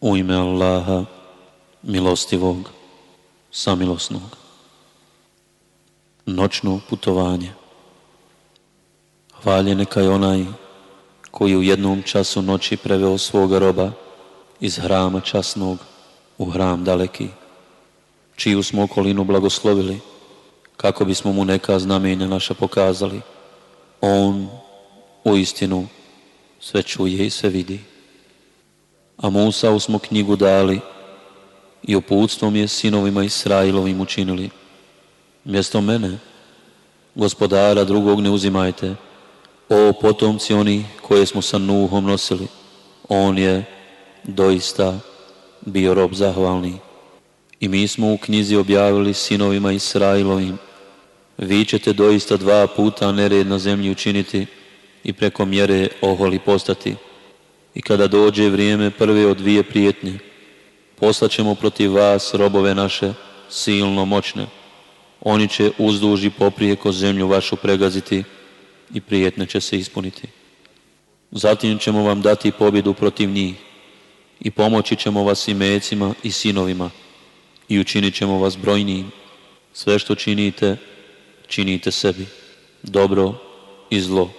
U ime Allaha, milostivog, samilosnog. Noćno putovanje. Hvalje neka je onaj koji u jednom času noći preveo svoga roba iz hrama časnog u hram daleki, čiju smo okolinu blagoslovili, kako bismo mu neka znamenja naša pokazali. On u istinu sve čuje i sve vidi. A Musa smo knjigu dali i uputstvom je sinovima Israilovim učinili. Mjesto mene, gospodara drugog ne uzimajte, o potomci oni koje smo sa Nuhom nosili. On je doista bio rob zahvalni. I mi smo u knjizi objavili sinovima Israilovim, vi ćete doista dva puta nered na zemlji učiniti i preko mjere oholi postati. I kada dođe vrijeme prve od dvije prijetnje, poslaćemo protiv vas robove naše, silno moćne. Oni će uzduži poprijeko zemlju vašu pregaziti i prijetne će se ispuniti. Zatim ćemo vam dati pobjedu protiv njih i pomoći ćemo vas i mecima i sinovima i učinit ćemo vas brojnijim. Sve što činite, činite sebi, dobro i zlo.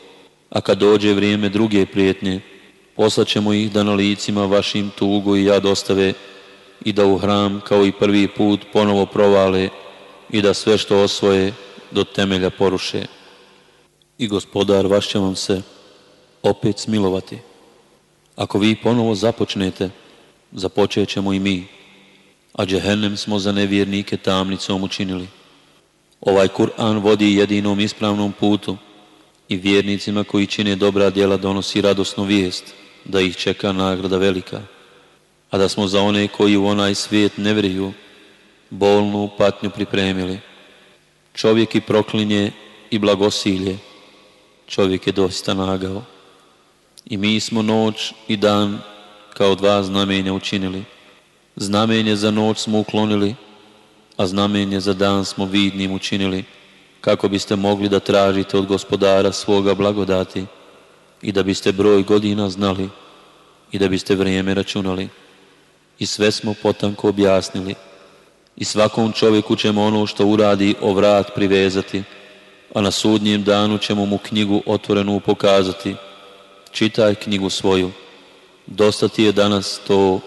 A kad dođe vrijeme druge prijetnje, poslaćemo ih da na licima vašim tugu i jad ostave i da u hram kao i prvi put ponovo provale i da sve što osvoje do temelja poruše. I gospodar vaš će vam se opet smilovati. Ako vi ponovo započnete, započet ćemo i mi, a džehennem smo za nevjernike tamnicom učinili. Ovaj Kur'an vodi jedinom ispravnom putu i vjernicima koji čine dobra djela donosi radosnu vijest da ih čeka nagrada velika, a da smo za one koji u onaj svijet ne vjeruju bolnu patnju pripremili. Čovjek i proklinje i blagosilje, čovjek je dosta nagao. I mi smo noć i dan kao dva znamenja učinili. Znamenje za noć smo uklonili, a znamenje za dan smo vidnim učinili, kako biste mogli da tražite od gospodara svoga blagodati i da biste broj godina znali i da biste vrijeme računali. I sve smo potanko objasnili. I svakom čovjeku ćemo ono što uradi o vrat privezati, a na sudnjem danu ćemo mu knjigu otvorenu pokazati. Čitaj knjigu svoju. Dosta ti je danas to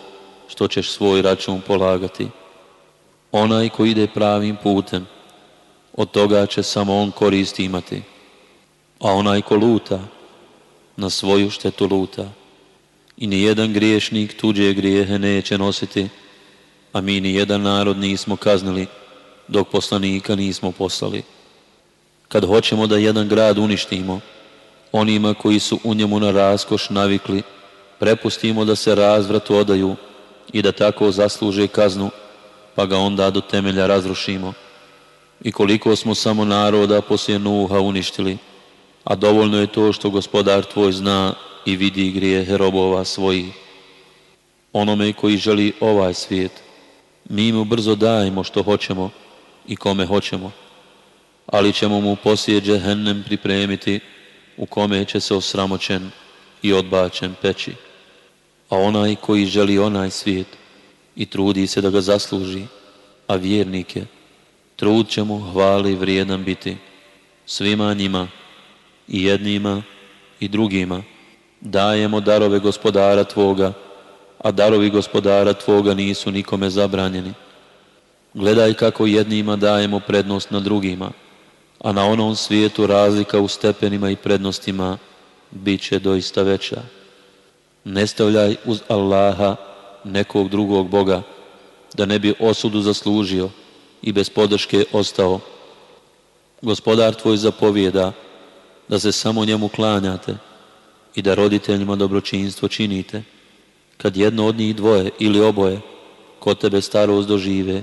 što ćeš svoj račun polagati. Onaj koji ide pravim putem, od toga će samo on koristi imati. A onaj ko luta, na svoju štetu luta. I ni jedan griješnik tuđe grijehe neće nositi, a mi ni jedan narod nismo kaznili, dok poslanika nismo poslali. Kad hoćemo da jedan grad uništimo, onima koji su u njemu na raskoš navikli, prepustimo da se razvratu odaju i da tako zasluže kaznu, pa ga onda do temelja razrušimo. I koliko smo samo naroda poslije Nuha uništili, a dovoljno je to što gospodar tvoj zna i vidi grijehe robova svojih. Onome koji želi ovaj svijet, mi mu brzo dajemo što hoćemo i kome hoćemo, ali ćemo mu poslije džehennem pripremiti u kome će se osramoćen i odbačen peći. A onaj koji želi onaj svijet, i trudi se da ga zasluži, a vjernik je, trud će mu hvali vrijedan biti svima njima i jednima i drugima. Dajemo darove gospodara Tvoga, a darovi gospodara Tvoga nisu nikome zabranjeni. Gledaj kako jednima dajemo prednost na drugima, a na onom svijetu razlika u stepenima i prednostima bit će doista veća. Ne stavljaj uz Allaha nekog drugog Boga, da ne bi osudu zaslužio i bez podrške ostao. Gospodar tvoj zapovijeda da se samo njemu klanjate i da roditeljima dobročinstvo činite. Kad jedno od njih dvoje ili oboje kod tebe starost dožive,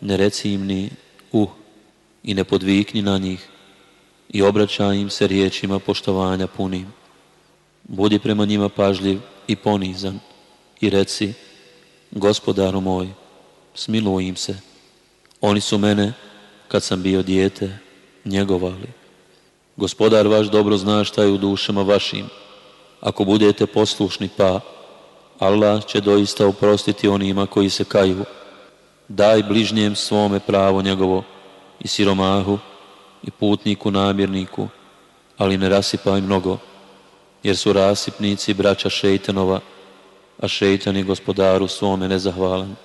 ne reci im ni uh i ne podvikni na njih i obraćaj im se riječima poštovanja punim. Budi prema njima pažljiv i ponizan i reci Gospodaru moj, smiluj im se. Oni su mene, kad sam bio dijete, njegovali. Gospodar vaš dobro zna šta je u dušama vašim. Ako budete poslušni pa Allah će doista oprostiti onima koji se kaju. Daj bližnjem svome pravo njegovo i siromahu i putniku namirniku, ali ne rasipaj mnogo, jer su rasipnici braća šeitanova, a šeitan je gospodaru svome nezahvalan.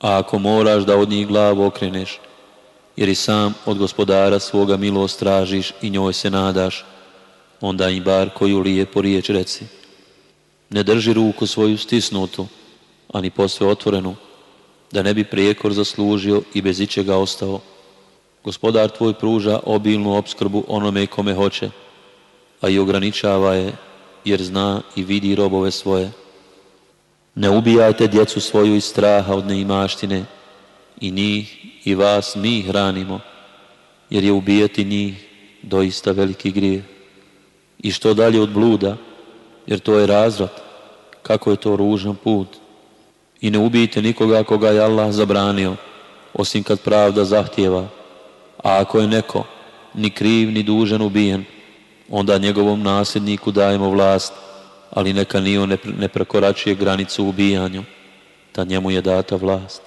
A ako moraš da od njih glavu okreneš, jer i sam od gospodara svoga milost tražiš i njoj se nadaš, onda im bar koju lijepo riječ reci. Ne drži ruku svoju stisnutu, ani posve otvorenu, da ne bi prijekor zaslužio i bez ičega ostao. Gospodar tvoj pruža obilnu obskrbu onome kome hoće, a i ograničava je, jer zna i vidi robove svoje. Ne ubijajte djecu svoju iz straha od neimaštine, i njih i vas mi hranimo, jer je ubijati njih doista veliki grije. I što dalje od bluda, jer to je razvrat, kako je to ružan put. I ne ubijte nikoga koga je Allah zabranio, osim kad pravda zahtjeva. A ako je neko ni kriv ni dužan ubijen, onda njegovom nasljedniku dajemo vlast, ali neka ni on ne prekoračuje granicu ubijanju, da njemu je data vlast.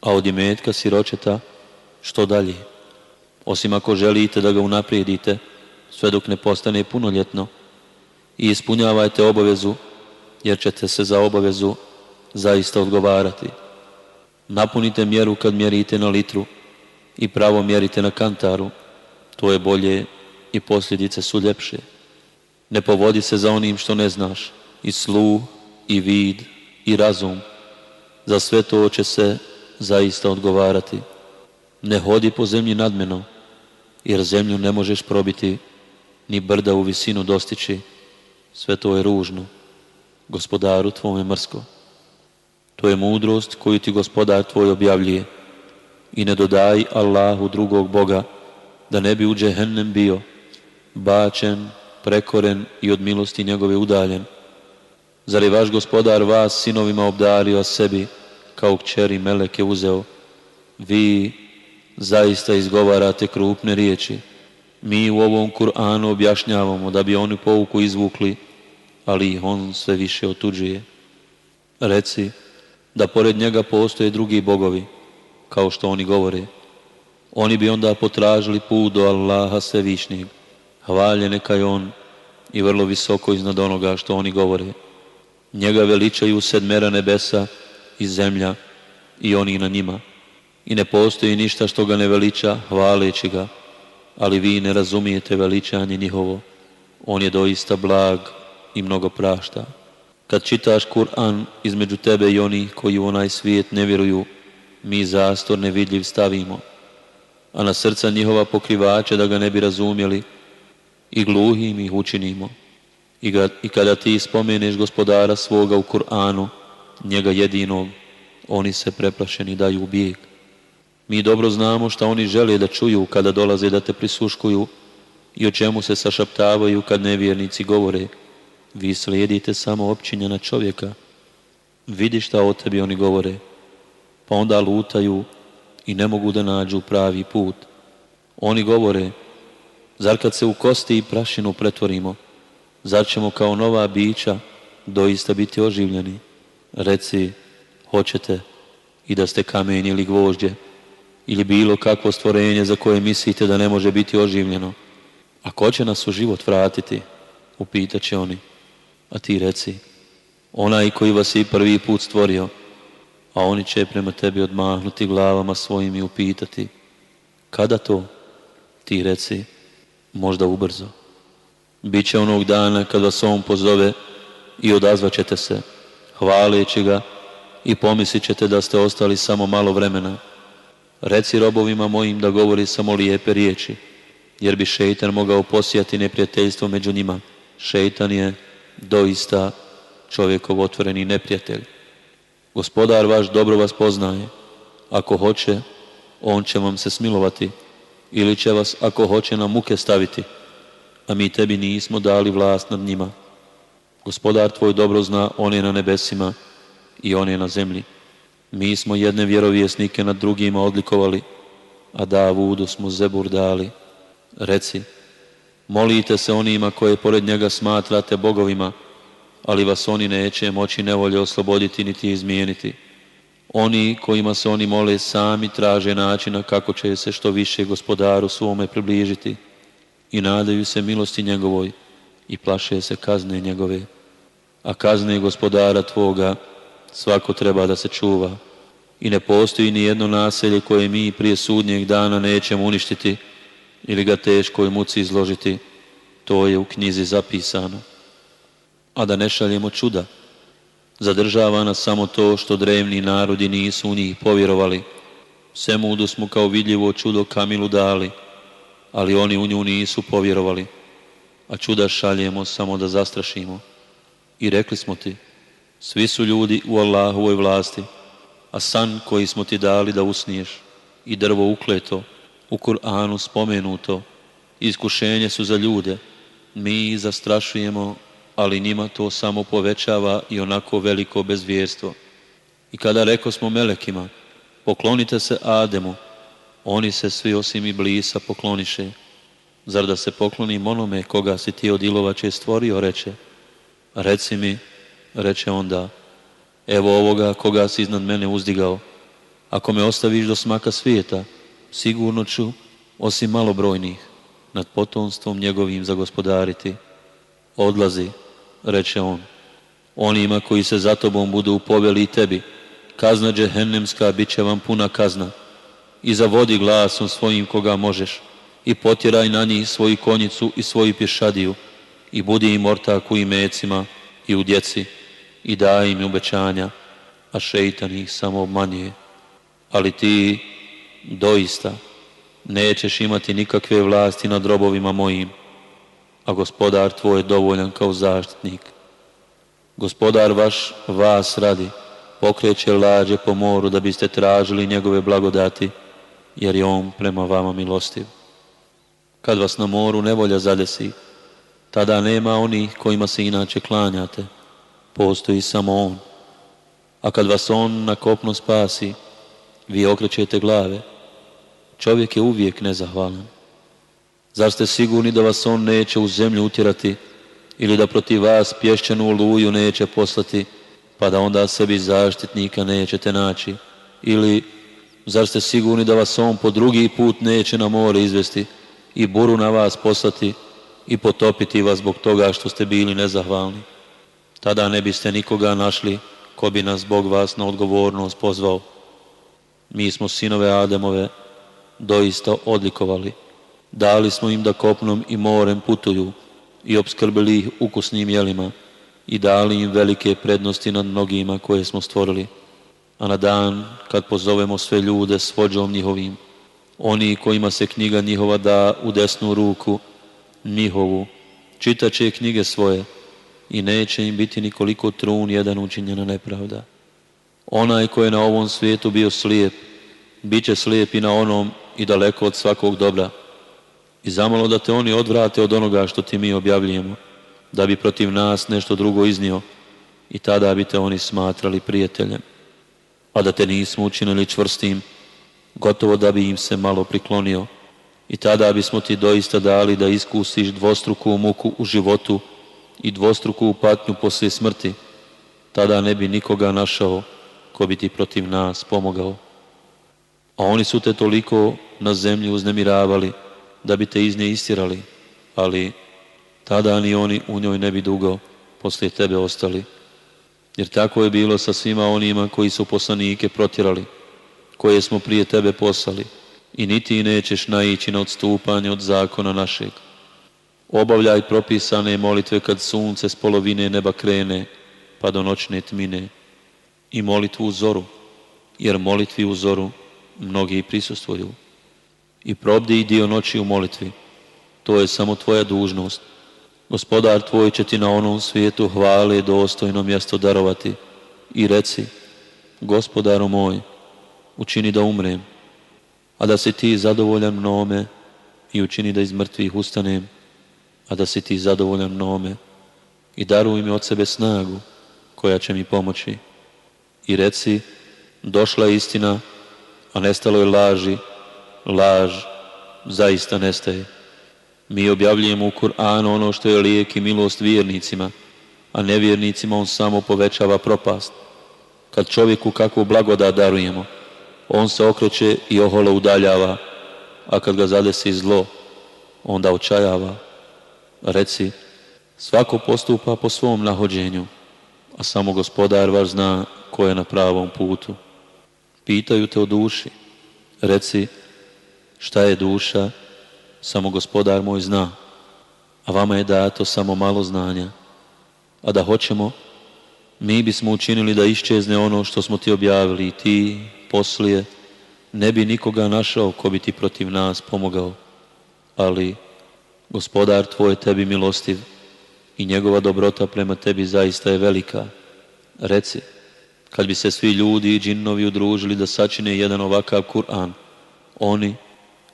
A od imetka siročeta što dalje? Osim ako želite da ga unaprijedite, sve dok ne postane punoljetno i ispunjavajte obavezu, jer ćete se za obavezu zaista odgovarati. Napunite mjeru kad mjerite na litru i pravo mjerite na kantaru, to je bolje i posljedice su ljepše. Ne povodi se za onim što ne znaš, i sluh, i vid, i razum. Za sve to će se zaista odgovarati. Ne hodi po zemlji nadmeno, jer zemlju ne možeš probiti, ni brda u visinu dostići. Sve to je ružno. Gospodaru tvome mrsko. To je mudrost koju ti gospodar tvoj objavljuje. I ne dodaj Allahu drugog Boga, da ne bi u džehennem bio, bačen, prekoren i od milosti njegove udaljen. Zar je vaš gospodar vas sinovima obdario sebi, kao kćeri meleke uzeo? Vi zaista izgovarate krupne riječi. Mi u ovom Kur'anu objašnjavamo da bi oni pouku izvukli, ali ih on sve više otuđuje. Reci da pored njega postoje drugi bogovi, kao što oni govore. Oni bi onda potražili put do Allaha svevišnjeg. Hvalje neka je on i vrlo visoko iznad onoga što oni govore. Njega veličaju sedmera nebesa i zemlja i oni na njima. I ne postoji ništa što ga ne veliča hvaleći ga, ali vi ne razumijete veličanje njihovo. On je doista blag i mnogo prašta. Kad čitaš Kur'an između tebe i onih koji u onaj svijet ne vjeruju, mi zastor nevidljiv stavimo, a na srca njihova pokrivače da ga ne bi razumjeli i gluhim ih učinimo. I kada ti spomeneš gospodara svoga u Kur'anu, njega jedinog, oni se preplašeni daju bijeg. Mi dobro znamo šta oni žele da čuju kada dolaze da te prisuškuju i o čemu se sašaptavaju kad nevjernici govore. Vi slijedite samo općinjena čovjeka. Vidi šta o tebi oni govore. Pa onda lutaju i ne mogu da nađu pravi put. Oni govore, zar kad se u kosti i prašinu pretvorimo, zar ćemo kao nova bića doista biti oživljeni? Reci, hoćete i da ste kamen ili gvožđe ili bilo kakvo stvorenje za koje mislite da ne može biti oživljeno. A ko će nas u život vratiti? Upitat će oni. A ti reci, onaj koji vas je prvi put stvorio, a oni će prema tebi odmahnuti glavama svojim i upitati, kada to? Ti reci, možda ubrzo. Biće onog dana kad vas on pozove i odazvat ćete se, hvaleći ga i pomislit ćete da ste ostali samo malo vremena. Reci robovima mojim da govori samo lijepe riječi, jer bi šeitan mogao posijati neprijateljstvo među njima. Šeitan je doista čovjekov otvoreni neprijatelj. Gospodar vaš dobro vas poznaje. Ako hoće, on će vam se smilovati ili će vas, ako hoće, na muke staviti, a mi tebi nismo dali vlast nad njima. Gospodar tvoj dobro zna, on je na nebesima i on je na zemlji. Mi smo jedne vjerovjesnike nad drugima odlikovali, a Davudu smo zebur dali. Reci, molite se onima koje pored njega smatrate bogovima, ali vas oni neće moći nevolje osloboditi niti izmijeniti. Oni kojima se oni mole sami traže načina kako će se što više gospodaru svome približiti i nadaju se milosti njegovoj i plaše se kazne njegove. A kazne gospodara tvoga svako treba da se čuva i ne postoji ni jedno naselje koje mi prije sudnjeg dana nećemo uništiti ili ga teškoj muci izložiti. To je u knjizi zapisano. A da ne šaljemo čuda, zadržava nas samo to što drevni narodi nisu u njih povjerovali. Semudu smo kao vidljivo čudo Kamilu dali, ali oni u nju nisu povjerovali, a čuda šaljemo samo da zastrašimo. I rekli smo ti, svi su ljudi u Allahovoj vlasti, a san koji smo ti dali da usniješ i drvo ukleto, u Kur'anu spomenuto, iskušenje su za ljude, mi zastrašujemo, ali njima to samo povećava i onako veliko bezvjerstvo. I kada reko smo melekima, poklonite se Ademu, oni se svi osim i blisa pokloniše. Zar da se poklonim onome koga si ti od ilovače stvorio, reče. Reci mi, reče onda, evo ovoga koga si iznad mene uzdigao. Ako me ostaviš do smaka svijeta, sigurno ću, osim malobrojnih, nad potomstvom njegovim zagospodariti. Odlazi, reče on, onima koji se za tobom budu poveli i tebi, kazna džehennemska bit će vam puna kazna i zavodi glasom svojim koga možeš i potjeraj na njih svoju konjicu i svoju pješadiju i budi im ortak u imecima i u djeci i daj im obećanja, a šeitan ih samo obmanjuje. Ali ti doista nećeš imati nikakve vlasti nad robovima mojim, a gospodar tvoj je dovoljan kao zaštitnik. Gospodar vaš vas radi, pokreće lađe po moru da biste tražili njegove blagodati, jer je on prema vama milostiv. Kad vas na moru nevolja zadesi, tada nema onih kojima se inače klanjate, postoji samo on. A kad vas on na kopno spasi, vi okrećete glave. Čovjek je uvijek nezahvalan. Zar ste sigurni da vas on neće u zemlju utjerati ili da protiv vas pješćenu oluju neće poslati, pa da onda sebi zaštitnika nećete naći? Ili Zar ste sigurni da vas on po drugi put neće na more izvesti i buru na vas poslati i potopiti vas zbog toga što ste bili nezahvalni? Tada ne biste nikoga našli ko bi nas Bog vas na odgovornost pozvao. Mi smo sinove Ademove doista odlikovali. Dali smo im da kopnom i morem putuju i obskrbili ih ukusnim jelima i dali im velike prednosti nad mnogima koje smo stvorili a na dan kad pozovemo sve ljude s vođom njihovim, oni kojima se knjiga njihova da u desnu ruku njihovu, čitaće knjige svoje i neće im biti nikoliko trun jedan učinjena nepravda. Onaj koji je na ovom svijetu bio slijep, bit će slijep i na onom i daleko od svakog dobra. I zamalo da te oni odvrate od onoga što ti mi objavljujemo, da bi protiv nas nešto drugo iznio i tada bi te oni smatrali prijateljem a da te nismo učinili čvrstim, gotovo da bi im se malo priklonio. I tada bismo ti doista dali da iskusiš dvostruku muku u životu i dvostruku patnju poslije smrti. Tada ne bi nikoga našao ko bi ti protiv nas pomogao. A oni su te toliko na zemlji uznemiravali da bi te iz nje istirali, ali tada ni oni u njoj ne bi dugo poslije tebe ostali. Jer tako je bilo sa svima onima koji su poslanike protjerali, koje smo prije tebe poslali i niti nećeš naići na odstupanje od zakona našeg. Obavljaj propisane molitve kad sunce s polovine neba krene, pa do noćne tmine. I molitvu u zoru, jer molitvi u zoru mnogi prisustvuju. I probdi i dio noći u molitvi, to je samo tvoja dužnost. Gospodar tvoj će ti na onom svijetu hvale dostojno mjesto darovati i reci, gospodaru moj, učini da umrem, a da si ti zadovoljan mnome i učini da iz mrtvih ustanem, a da si ti zadovoljan mnome i daruj mi od sebe snagu koja će mi pomoći. I reci, došla je istina, a nestalo je laži, laž zaista nestaje. Mi objavljujemo u Kur'anu ono što je lijek i milost vjernicima a nevjernicima on samo povećava propast. Kad čovjeku kakvu blagodat darujemo, on se okreće i oholo udaljava, a kad ga zadesi zlo, onda očajava. Reci, svako postupa po svom nahođenju, a samo gospodar vaš zna ko je na pravom putu. Pitaju te o duši. Reci, šta je duša, samo gospodar moj zna, a vama je dato samo malo znanja. A da hoćemo, mi bismo učinili da iščezne ono što smo ti objavili i ti, poslije, ne bi nikoga našao ko bi ti protiv nas pomogao. Ali, gospodar tvoj tebi milostiv i njegova dobrota prema tebi zaista je velika. Reci, kad bi se svi ljudi i džinnovi udružili da sačine jedan ovakav Kur'an, oni,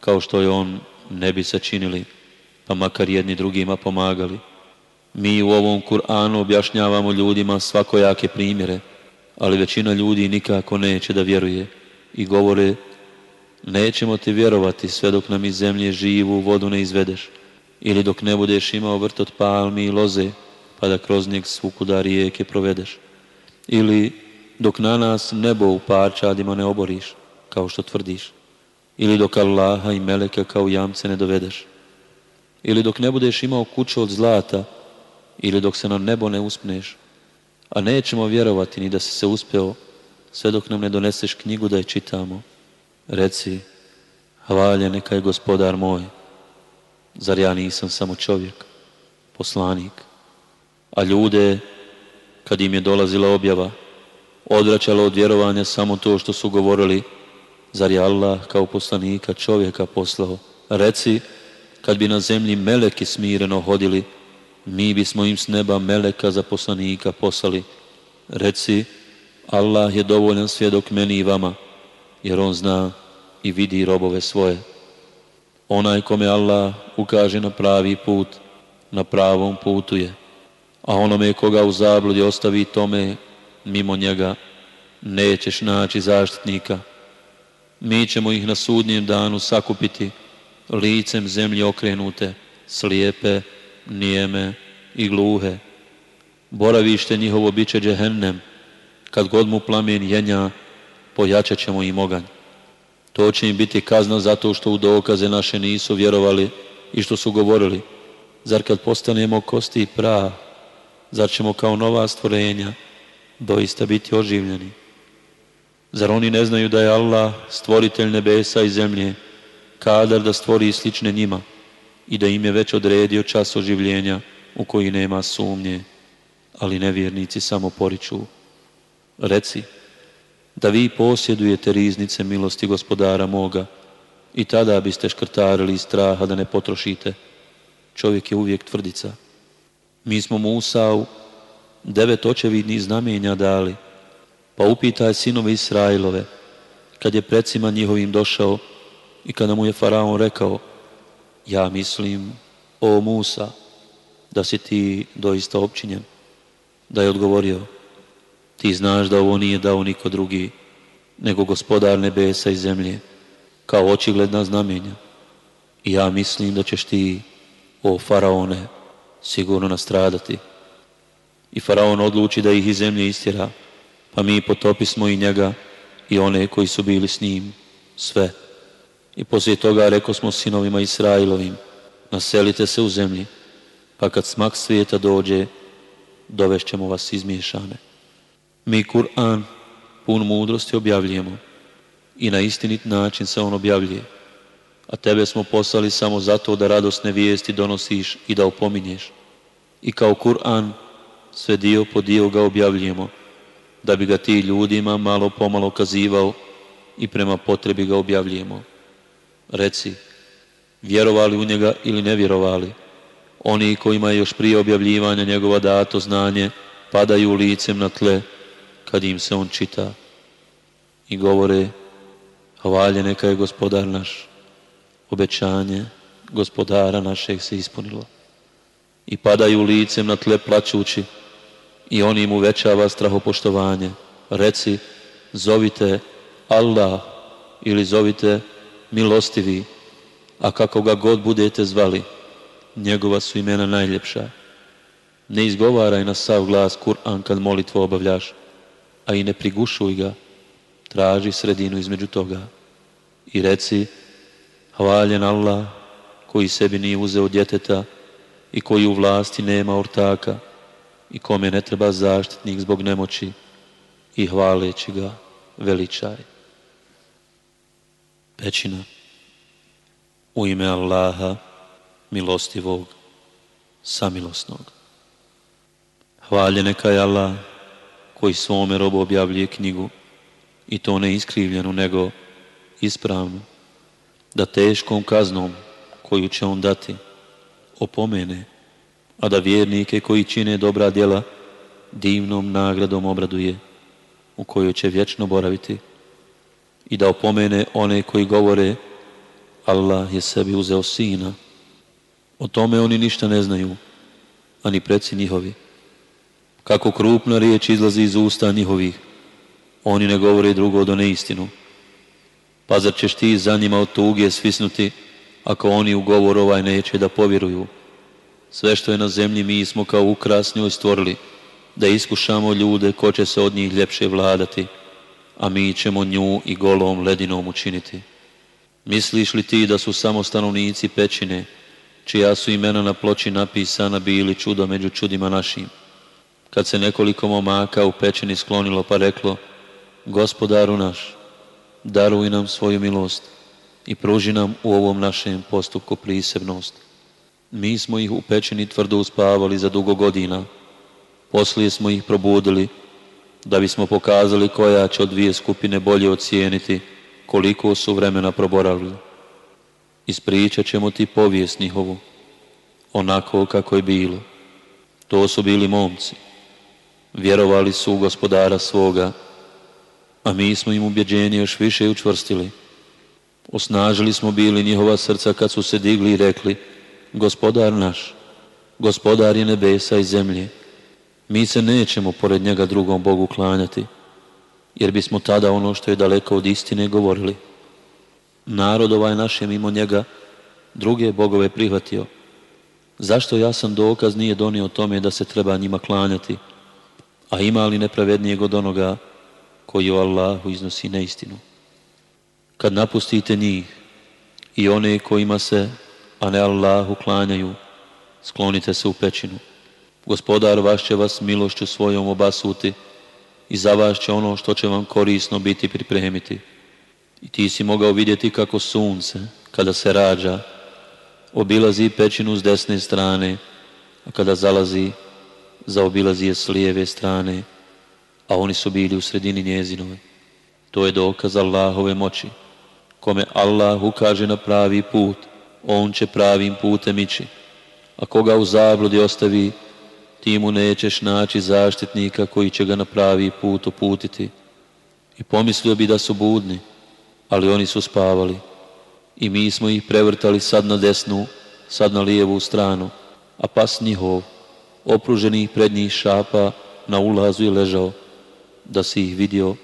kao što je on, ne bi sačinili, pa makar jedni drugima pomagali. Mi u ovom Kur'anu objašnjavamo ljudima svakojake primjere, ali većina ljudi nikako neće da vjeruje i govore nećemo ti vjerovati sve dok nam iz zemlje živu vodu ne izvedeš. Ili dok ne budeš imao vrt od palmi i loze pa da kroz njeg svukuda rijeke provedeš. Ili dok na nas nebo u parčadima ne oboriš kao što tvrdiš. Ili dok Allaha i Meleka kao jamce ne dovedeš. Ili dok ne budeš imao kuću od zlata ili dok se na nebo ne uspneš a nećemo vjerovati ni da si se uspeo sve dok nam ne doneseš knjigu da je čitamo. Reci, hvalje neka je gospodar moj. Zar ja nisam samo čovjek, poslanik? A ljude, kad im je dolazila objava, odračalo od vjerovanja samo to što su govorili, zar je Allah kao poslanika čovjeka poslao? Reci, kad bi na zemlji meleki smireno hodili, mi bismo im s neba meleka za poslanika poslali. Reci, Allah je dovoljan svjedok meni i vama, jer On zna i vidi robove svoje. Onaj kome Allah ukaže na pravi put, na pravom putu je, a onome koga u zabludi ostavi tome mimo njega, nećeš naći zaštitnika. Mi ćemo ih na sudnjem danu sakupiti, licem zemlje okrenute, slijepe, nijeme i gluhe. Boravište njihovo bit će džehennem, kad god mu plamen jenja, pojačat ćemo im oganj. To će im biti kazna zato što u dokaze naše nisu vjerovali i što su govorili. Zar kad postanemo kosti i pra, zar ćemo kao nova stvorenja doista biti oživljeni? Zar oni ne znaju da je Allah stvoritelj nebesa i zemlje, kadar da stvori slične njima i da im je već odredio čas oživljenja u koji nema sumnje, ali nevjernici samo poriču. Reci, da vi posjedujete riznice milosti gospodara moga i tada biste škrtarili iz straha da ne potrošite. Čovjek je uvijek tvrdica. Mi smo Musau devet očevidnih znamenja dali, pa upitaj sinove Israilove, kad je predsima njihovim došao i kada mu je Faraon rekao, ja mislim, o Musa, da si ti doista općinjen, da je odgovorio, ti znaš da ovo nije dao niko drugi, nego gospodar nebesa i zemlje, kao očigledna znamenja. I ja mislim da ćeš ti, o faraone, sigurno nastradati. I faraon odluči da ih iz zemlje istjera, pa mi potopismo i njega i one koji su bili s njim, sve. I poslije toga reko smo sinovima Israilovim, naselite se u zemlji, pa kad smak svijeta dođe, dovešćemo vas izmiješane. Mi Kur'an pun mudrosti objavljujemo i na istinit način se on objavljuje. A tebe smo poslali samo zato da radosne vijesti donosiš i da opominješ. I kao Kur'an sve dio po dio ga objavljujemo, da bi ga ti ljudima malo pomalo kazivao i prema potrebi ga objavljujemo. Reci, vjerovali u njega ili ne vjerovali, oni kojima je još prije objavljivanja njegova dato znanje, padaju licem na tle kad im se on čita i govore hvalje neka je gospodar naš, obećanje gospodara našeg se ispunilo. I padaju licem na tle plaćući i on im uvećava strahopoštovanje. Reci, zovite Allah ili zovite milostivi, a kako ga god budete zvali, njegova su imena najljepša. Ne izgovaraj na sav glas Kur'an kad molitvu obavljaš, a i ne prigušuj ga, traži sredinu između toga. I reci, hvaljen Allah, koji sebi nije uzeo djeteta i koji u vlasti nema ortaka i kome ne treba zaštitnik zbog nemoći i hvaleći ga veličaj. Pećina u ime Allaha milostivog samilosnog. Hvalje neka je Allah koji svome robu objavljuje knjigu i to ne iskrivljenu nego ispravnu da teškom kaznom koju će on dati opomene a da vjernike koji čine dobra djela divnom nagradom obraduje u kojoj će vječno boraviti i da opomene one koji govore Allah je sebi uzeo sina. O tome oni ništa ne znaju, ani preci njihovi. Kako krupna riječ izlazi iz usta njihovih, oni ne govore drugo do neistinu. Pa zar ćeš ti za njima od tuge svisnuti, ako oni u govor ovaj neće da povjeruju? Sve što je na zemlji mi smo kao ukras njoj stvorili, da iskušamo ljude ko će se od njih ljepše vladati, a mi ćemo nju i golom ledinom učiniti. Misliš li ti da su samo stanovnici pećine, čija su imena na ploči napisana bili čudo među čudima našim? Kad se nekoliko momaka u pećini sklonilo pa reklo, gospodaru naš, daruj nam svoju milost i pruži nam u ovom našem postupku prisebnost. Mi smo ih u pećini tvrdo uspavali za dugo godina, poslije smo ih probudili, da bismo pokazali koja će od dvije skupine bolje ocijeniti koliko su vremena proboravili. Ispričat ćemo ti povijest njihovu, onako kako je bilo. To su bili momci. Vjerovali su u gospodara svoga, a mi smo im ubjeđenje još više učvrstili. Osnažili smo bili njihova srca kad su se digli i rekli, gospodar naš, gospodar je nebesa i zemlje, mi se nećemo pored njega drugom Bogu klanjati, jer bismo tada ono što je daleko od istine govorili. Narod ovaj naš je mimo njega druge bogove prihvatio. Zašto jasan dokaz nije donio tome da se treba njima klanjati, a ima li nepravednijeg od onoga koji u Allahu iznosi neistinu? Kad napustite njih i one kojima se, a ne Allahu klanjaju, sklonite se u pećinu. Gospodar vaš će vas milošću svojom obasuti i za vas će ono što će vam korisno biti pripremiti. I ti si mogao vidjeti kako sunce, kada se rađa, obilazi pećinu s desne strane, a kada zalazi, zaobilazi je s lijeve strane, a oni su bili u sredini njezinove. To je dokaz Allahove moći. Kome Allah ukaže na pravi put, on će pravim putem ići. A koga u zabludi ostavi, ti mu nećeš naći zaštitnika koji će ga na pravi put uputiti. I pomislio bi da su budni, ali oni su spavali. I mi smo ih prevrtali sad na desnu, sad na lijevu stranu, a pas njihov, opruženih prednjih šapa, na ulazu je ležao. Da si ih vidio,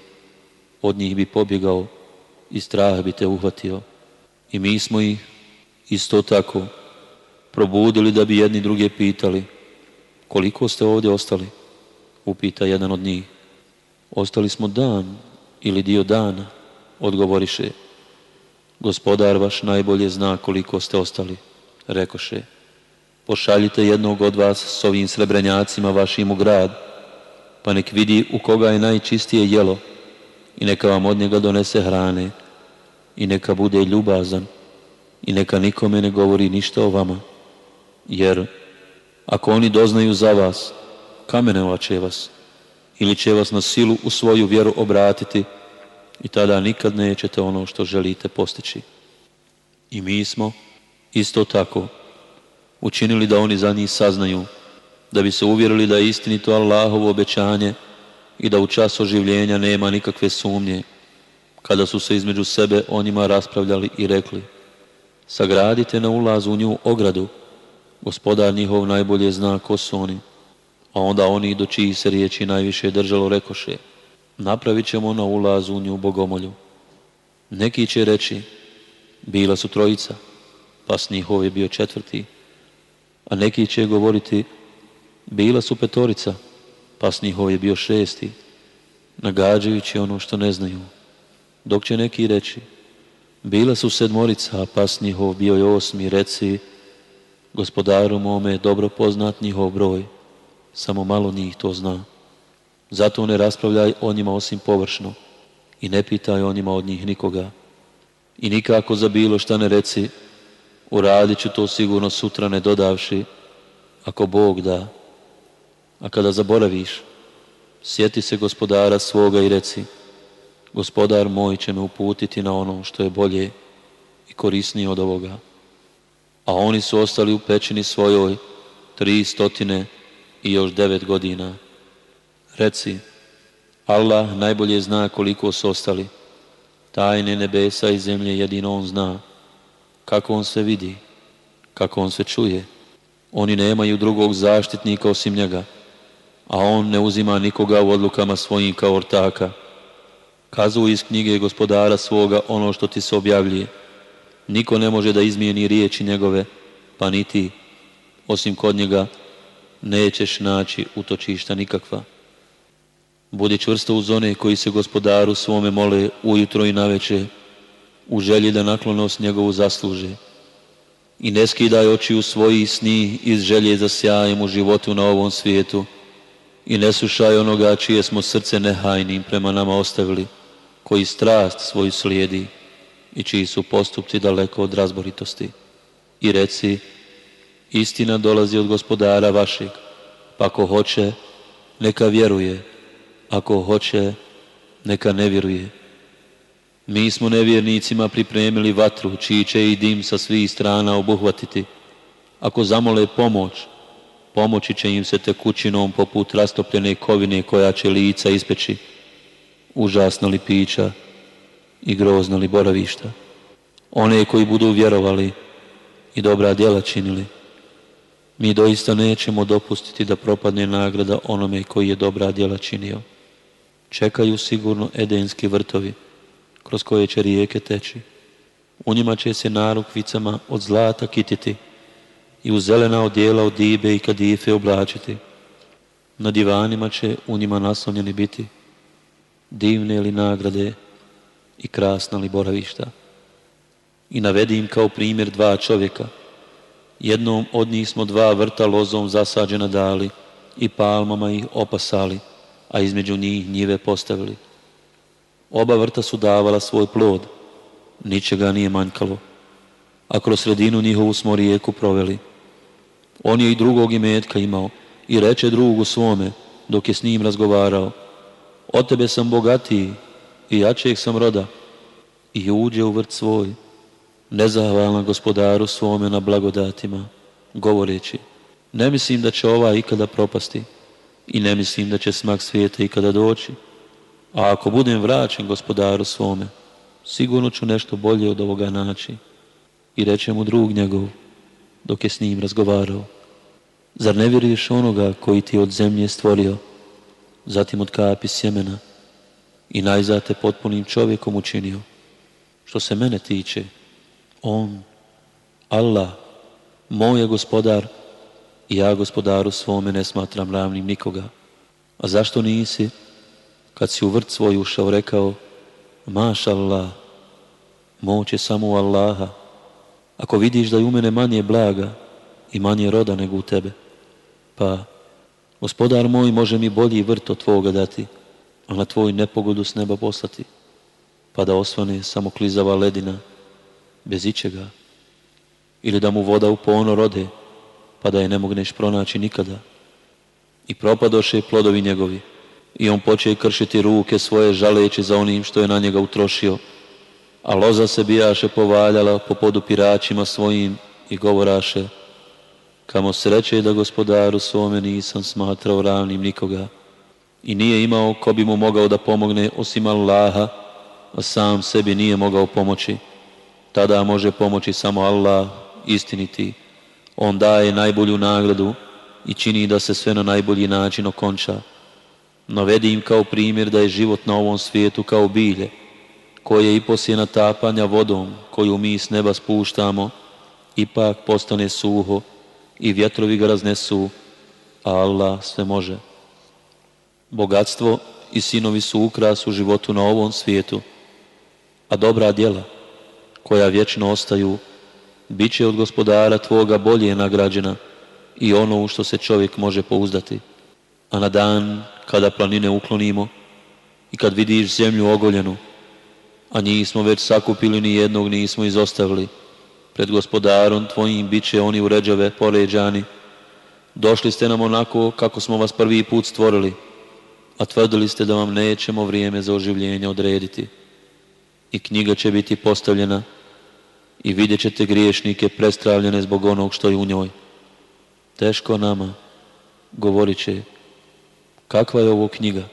od njih bi pobjegao i strah bi te uhvatio. I mi smo ih isto tako probudili da bi jedni druge pitali koliko ste ovdje ostali? Upita jedan od njih. Ostali smo dan ili dio dana, odgovoriše. Gospodar vaš najbolje zna koliko ste ostali, rekoše. Pošaljite jednog od vas s ovim srebrenjacima vašim u grad, pa nek vidi u koga je najčistije jelo i neka vam od njega donese hrane i neka bude ljubazan i neka nikome ne govori ništa o vama, jer ako oni doznaju za vas, kamenovat će vas ili će vas na silu u svoju vjeru obratiti i tada nikad nećete ono što želite postići. I mi smo isto tako učinili da oni za njih saznaju, da bi se uvjerili da je istinito Allahovo obećanje i da u čas oživljenja nema nikakve sumnje, kada su se između sebe o njima raspravljali i rekli, sagradite na ulazu u nju ogradu, Gospodar njihov najbolje zna ko su oni. A onda oni do čiji se riječi najviše držalo rekoše, napravit ćemo na ulazu u nju bogomolju. Neki će reći, bila su trojica, pa s njihov je bio četvrti. A neki će govoriti, Bila su petorica, pas njihov je bio šesti, nagađajući ono što ne znaju. Dok će neki reći, bila su sedmorica, a pas njihov bio je osmi, reci, gospodaru mome je dobro poznat njihov broj, samo malo njih to zna. Zato ne raspravljaj o njima osim površno i ne pitaj o njima od njih nikoga. I nikako za bilo šta ne reci, uradit ću to sigurno sutra ne dodavši, ako Bog da. A kada zaboraviš, sjeti se gospodara svoga i reci, gospodar moj će me uputiti na ono što je bolje i korisnije od ovoga. A oni su ostali u pećini svojoj tri stotine i još devet godina. Reci, Allah najbolje zna koliko su ostali. Tajne nebesa i zemlje jedino On zna. Kako On se vidi, kako On se čuje. Oni nemaju drugog zaštitnika osim njega, a On ne uzima nikoga u odlukama svojim kao ortaka. Kazuj iz knjige gospodara svoga ono što ti se objavljuje. Niko ne može da izmijeni riječi njegove, pa ni ti, osim kod njega, nećeš naći utočišta nikakva. Budi čvrsto uz one koji se gospodaru svome mole ujutro i naveče, u želji da naklonost njegovu zasluže. I ne skidaj oči u svoji sni iz želje za sjajem u životu na ovom svijetu i ne slušaj onoga čije smo srce nehajnim prema nama ostavili, koji strast svoju slijedi i čiji su postupci daleko od razboritosti. I reci, istina dolazi od gospodara vašeg, pa ko hoće, neka vjeruje, ako hoće, neka ne vjeruje. Mi smo nevjernicima pripremili vatru, čiji će i dim sa svih strana obuhvatiti. Ako zamole pomoć, pomoći će im se tekućinom poput rastopljene kovine koja će lica ispeći. Užasna li pića i grozna li boravišta. One koji budu vjerovali i dobra djela činili, mi doista nećemo dopustiti da propadne nagrada onome koji je dobra djela činio čekaju sigurno edenski vrtovi, kroz koje će rijeke teći. U njima će se narukvicama od zlata kititi i u zelena odjela od dibe i kadife oblačiti. Na divanima će u njima naslonjeni biti divne li nagrade i krasna li boravišta. I navedi im kao primjer dva čovjeka. Jednom od njih smo dva vrta lozom zasađena dali i palmama ih opasali a između njih njive postavili. Oba vrta su davala svoj plod, ničega nije manjkalo, a kroz sredinu njihovu smo rijeku proveli. On je i drugog imetka imao i reče drugu svome, dok je s njim razgovarao, od tebe sam bogatiji i jačeg sam roda. I uđe u vrt svoj, nezahvalan gospodaru svome na blagodatima, govoreći, ne mislim da će ova ikada propasti i ne mislim da će smak svijeta ikada doći. A ako budem vraćen gospodaru svome, sigurno ću nešto bolje od ovoga naći. I reče mu drug njegov, dok je s njim razgovarao. Zar ne vjeruješ onoga koji ti od zemlje stvorio, zatim od kapi sjemena i najzate potpunim čovjekom učinio? Što se mene tiče, on, Allah, moj je gospodar, i ja gospodaru svome ne smatram ravnim nikoga. A zašto nisi, kad si u vrt svoj ušao, rekao, maš Allah, moć je samo u Allaha. Ako vidiš da je u mene manje blaga i manje roda nego u tebe, pa gospodar moj može mi bolji vrt od tvoga dati, a na tvoj nepogodu s neba poslati, pa da osvane samo klizava ledina, bez ičega, ili da mu voda u pono rode, pa da je ne mogneš pronaći nikada. I propadoše plodovi njegovi. I on poče kršiti ruke svoje žaleći za onim što je na njega utrošio. A loza se bijaše povaljala po podupiračima svojim i govoraše Kamo sreće da gospodaru svome nisam smatrao ravnim nikoga i nije imao ko bi mu mogao da pomogne osim Allaha, a sam sebi nije mogao pomoći. Tada može pomoći samo Allah, istiniti, on daje najbolju nagradu i čini da se sve na najbolji način okonča. Navedi im kao primjer da je život na ovom svijetu kao bilje, koje i poslije natapanja vodom koju mi s neba spuštamo, ipak postane suho i vjetrovi ga raznesu a Allah sve može. Bogatstvo i sinovi su ukras u životu na ovom svijetu, a dobra djela, koja vječno ostaju, bit će od gospodara tvoga bolje nagrađena i ono u što se čovjek može pouzdati. A na dan kada planine uklonimo i kad vidiš zemlju ogoljenu, a njih smo već sakupili, ni jednog nismo izostavili, pred gospodarom tvojim bit će oni uređave poređani. Došli ste nam onako kako smo vas prvi put stvorili, a tvrdili ste da vam nećemo vrijeme za oživljenje odrediti. I knjiga će biti postavljena i vidjet ćete griješnike prestravljene zbog onog što je u njoj. Teško nama, govorit će, kakva je ovo knjiga?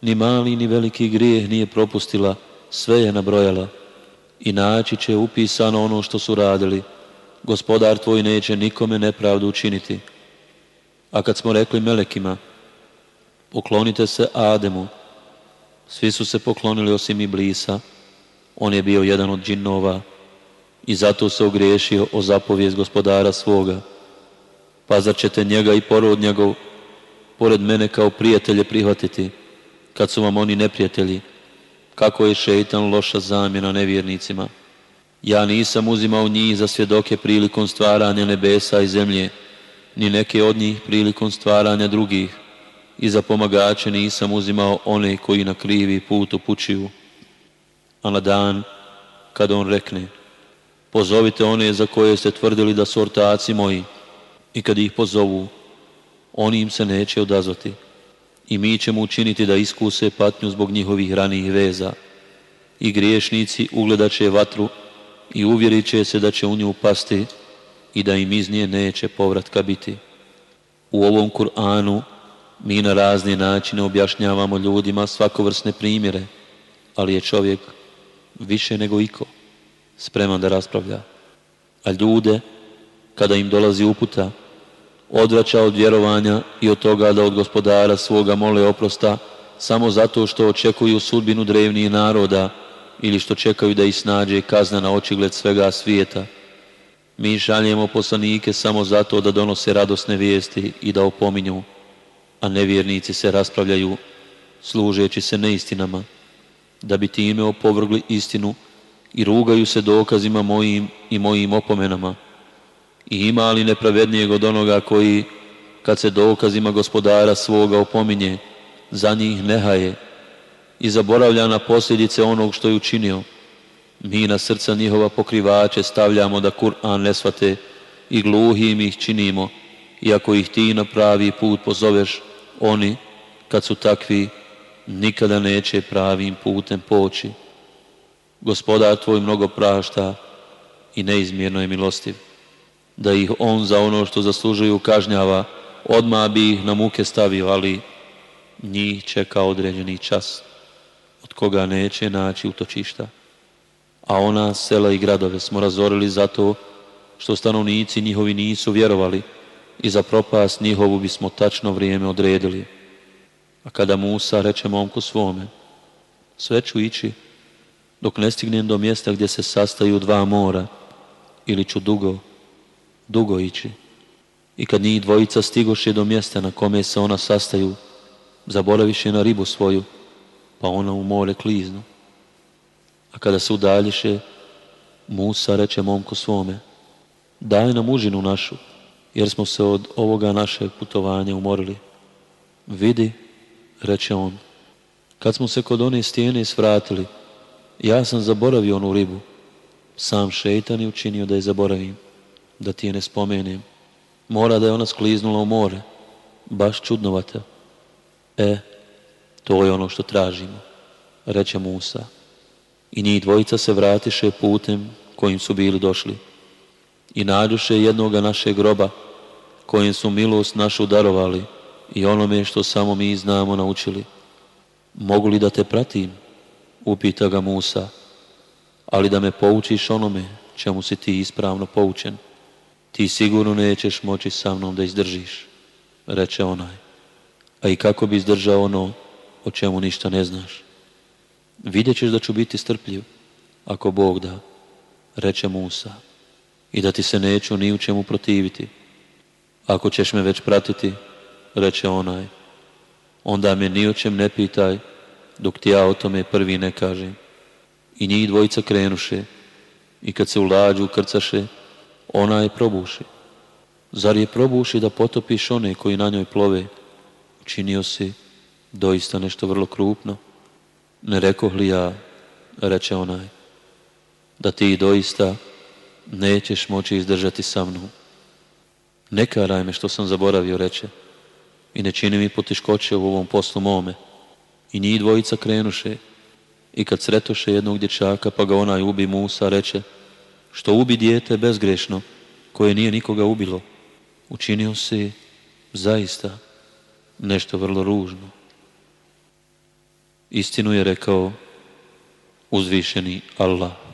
Ni mali ni veliki grijeh nije propustila, sve je nabrojala i naći će upisano ono što su radili. Gospodar tvoj neće nikome nepravdu učiniti. A kad smo rekli melekima, poklonite se Ademu, svi su se poklonili osim Iblisa, on je bio jedan od džinnova i zato se ogriješio o zapovijest gospodara svoga. Pa zar ćete njega i porod njegov pored mene kao prijatelje prihvatiti, kad su vam oni neprijatelji? kako je šeitan loša zamjena nevjernicima. Ja nisam uzimao njih za svjedoke prilikom stvaranja nebesa i zemlje, ni neke od njih prilikom stvaranja drugih, i za pomagače nisam uzimao one koji na krivi put upućuju. A na dan, kada on rekne, pozovite one za koje ste tvrdili da su ortaci moji, i kad ih pozovu, oni im se neće odazvati i mi ćemo učiniti da iskuse patnju zbog njihovih ranijih veza. I griješnici ugledat će vatru i uvjerit će se da će u nju pasti i da im iz nje neće povratka biti. U ovom Kur'anu mi na razne načine objašnjavamo ljudima svakovrsne primjere, ali je čovjek više nego iko spreman da raspravlja. A ljude, kada im dolazi uputa, odvraća od vjerovanja i od toga da od gospodara svoga mole oprosta samo zato što očekuju sudbinu drevnijih naroda ili što čekaju da ih snađe kazna na očigled svega svijeta. Mi šaljemo poslanike samo zato da donose radosne vijesti i da opominju, a nevjernici se raspravljaju služeći se neistinama, da bi time opovrgli istinu i rugaju se dokazima mojim i mojim opomenama. I ima li nepravednijeg od onoga koji, kad se dokazima gospodara svoga opominje, za njih nehaje i zaboravlja na posljedice onog što je učinio. Mi na srca njihova pokrivače stavljamo da Kur'an ne svate i gluhim ih činimo, iako ih ti na pravi put pozoveš, oni, kad su takvi, nikada neće pravim putem poći. Gospodar tvoj mnogo prašta i neizmjerno je milostiv da ih on za ono što zaslužuju kažnjava, odmah bi ih na muke stavio, ali njih čeka određeni čas, od koga neće naći utočišta. A ona sela i gradove smo razorili zato što stanovnici njihovi nisu vjerovali i za propast njihovu bismo tačno vrijeme odredili. A kada Musa reče momku svome, sve ću ići dok ne stignem do mjesta gdje se sastaju dva mora ili ću dugo dugo ići. I kad njih dvojica stigoše do mjesta na kome se ona sastaju, zaboraviše na ribu svoju, pa ona u more kliznu. A kada se udaljiše, Musa reče momku svome, daj nam užinu našu, jer smo se od ovoga našeg putovanja umorili. Vidi, reče on, kad smo se kod one stijene svratili, ja sam zaboravio onu ribu. Sam šeitan je učinio da je zaboravim da ti je ne spomenem. Mora da je ona skliznula u more. Baš čudnovata. E, to je ono što tražimo, reče Musa. I njih dvojica se vratiše putem kojim su bili došli. I nađuše jednoga našeg groba, kojim su milost našu darovali i onome što samo mi znamo naučili. Mogu li da te pratim? Upita ga Musa. Ali da me poučiš onome čemu si ti ispravno poučen ti sigurno nećeš moći sa mnom da izdržiš, reče onaj. A i kako bi izdržao ono o čemu ništa ne znaš? Vidjet ćeš da ću biti strpljiv, ako Bog da, reče Musa, i da ti se neću ni u čemu protiviti. Ako ćeš me već pratiti, reče onaj. Onda me ni o čem ne pitaj, dok ti ja o tome prvi ne kažem. I njih dvojica krenuše, i kad se u lađu ukrcaše, ona je probuši. Zar je probuši da potopiš one koji na njoj plove? Učinio si doista nešto vrlo krupno. Ne rekoh li ja, reče onaj, da ti doista nećeš moći izdržati sa mnom. Ne karaj me što sam zaboravio, reče, i ne čini mi potiškoće u ovom poslu mome. I njih dvojica krenuše, i kad sretoše jednog dječaka, pa ga onaj ubi Musa, reče, što ubi dijete bezgrešno, koje nije nikoga ubilo, učinio si zaista nešto vrlo ružno. Istinu je rekao uzvišeni Allah.